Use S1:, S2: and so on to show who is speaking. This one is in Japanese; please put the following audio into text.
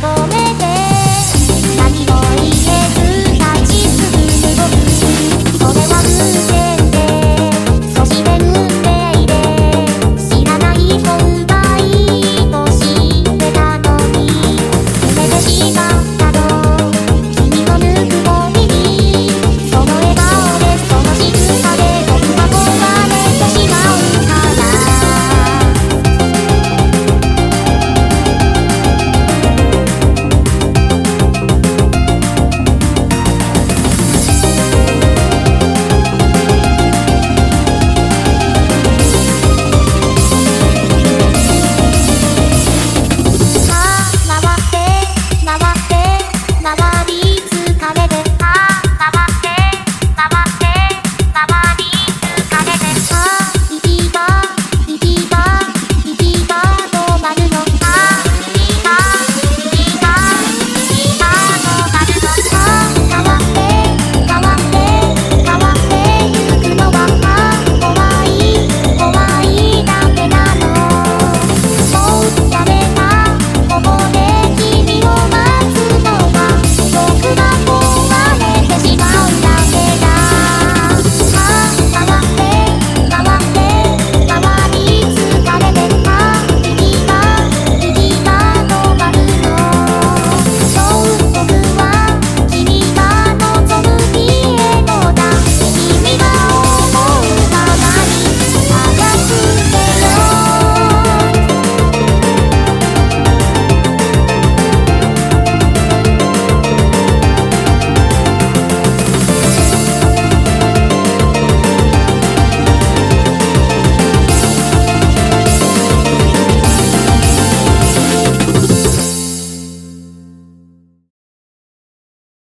S1: 求め